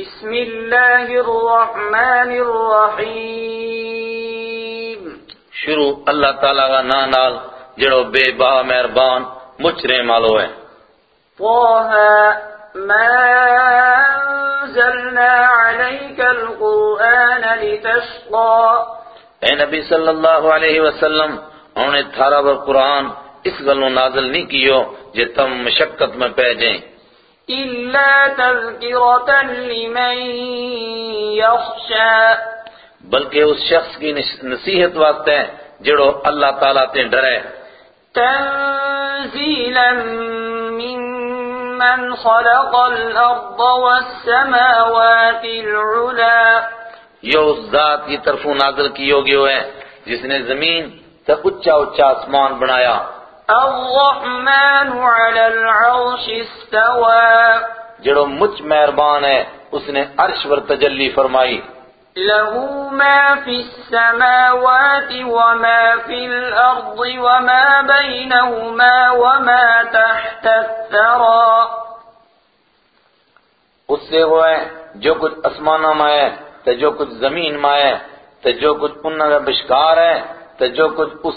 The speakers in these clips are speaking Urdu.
بسم الله الرحمن الرحيم شروع اللہ تعالیٰ کا نا نال جڑو بے با مہربان مچرے مالو ہے طه ما أنزلنا عليك القرآن لتشقى۔ اے نبی صلی اللہ علیہ وسلم انہوں نے تھارا پر قرآن اس گلوں نازل نہیں کیو جے تم مشقت میں پہ جائیں۔ إلا تذكرة لمن يخشى. بلکہ اس شخص کی نصیحت واسطے ہے جڑو اللہ تعالیٰ تے ڈرے۔ تنزيلا ممن خلق الأرض والسماوات العلا یہ اس ذات کی طرفوں نازل کیو گیو ہے جس نے زمین تے اچا اچا آسمان بنایا۔ الرحمن على العرش استوى. جڑو مچ مہربان ہے اس نے عرش پر تجلی فرمائی۔ له ما في السماوات وما في الأرض وما بينهما وما تحت الثرى. اس سے وہ ہے جو کچھ اسمانہ میں ہے تے جو کچھ زمین میں ہے تے جو کچھ انہاں کا بشکار ہے۔ تو جو کچھ اس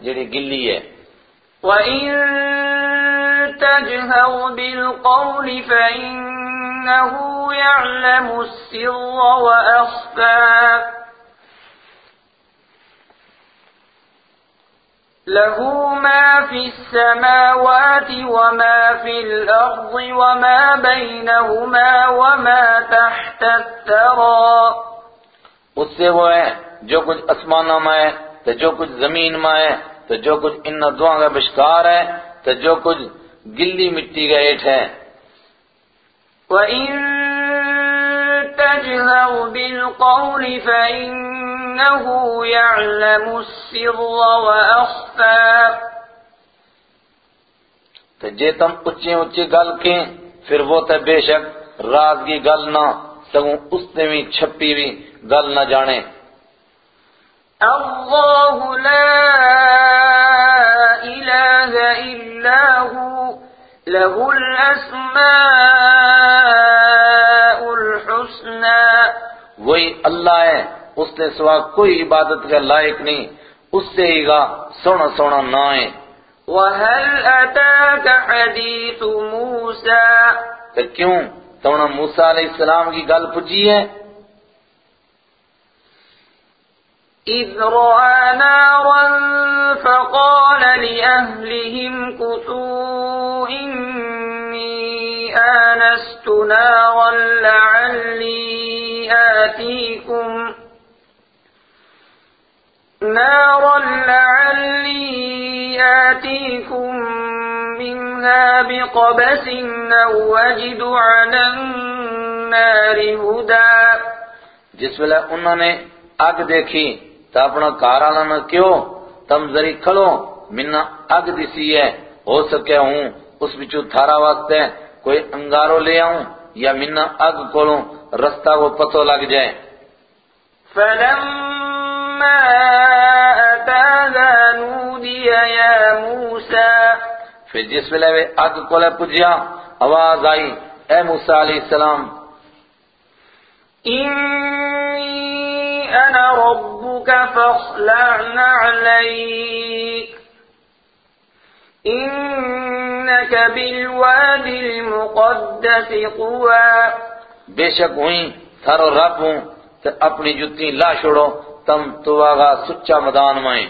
جنہی گلی ہے وَإِن تَجْهَرْ بِالْقَوْلِ فَإِنَّهُ يَعْلَمُ السِّرَّ وَأَخْفَى لَهُ مَا فِي السَّمَاوَاتِ وَمَا فِي الْأَرْضِ وَمَا بَيْنَهُمَا وَمَا تَحْتَ الثَّرَى سے وہ ہے جو کچھ اسمانہ میں ہے تے جو کچھ زمین میں ہے تے جو کچھ ان دعا کا بشکار ہے تے جو کچھ گلی مٹی کا ہیٹ ہے۔ وَإِن تَجْهَرْ بِالْقَوْلِ فَإِنَّهُ يَعْلَمُ السِّرَّ وَأَخْفَى۔ تے جے تم اچھے اچھے گل کہیں پھر وہ تے بے شک راز کی گل نہ سگوں اس نے بھی چھپی بھی گل نہ جانے۔ الله لا إله إلا هو له الأسماء الحسنى وہی اللہ ہے اس نے سوا کوئی عبادت کا لائق نہیں اس سے ہی گا سونا سونا نہ ہے وهل أتاك حديث موسى؟ تو کیوں تونا موسیٰ علیہ السلام کی گل پجی ہے۔ إذ رأى نارا فقال لأهلهم كثوا إني آنست نارا لعلي آتيكم. نارا لعلي آتيكم منها بقبس أو أجد على النار هدى. جس ویلے انہوں نے اگ دیکھی تو اپنا کارانا نہ کیوں؟ تم ذری کھڑو منا اگ دسی ہے۔ ہو سکے ہوں۔ اس بچو تھارا واسطے کوئی انگارو لے آؤں یا منا اگ کولوں رستہ کو پتو لگ جائے۔ فلما أتاها نودي يا موسى۔ پھر جس ویلے وہ اگ کولے پجیا آواز آئی اے موسیٰ علیہ السلام۔ ربك فاخلع إنك المقدس بے شک ہوئی تھارو رب ہوں تو اپنی جتیں لا چھوڑو، تم تو آگا سچا مدان مائیں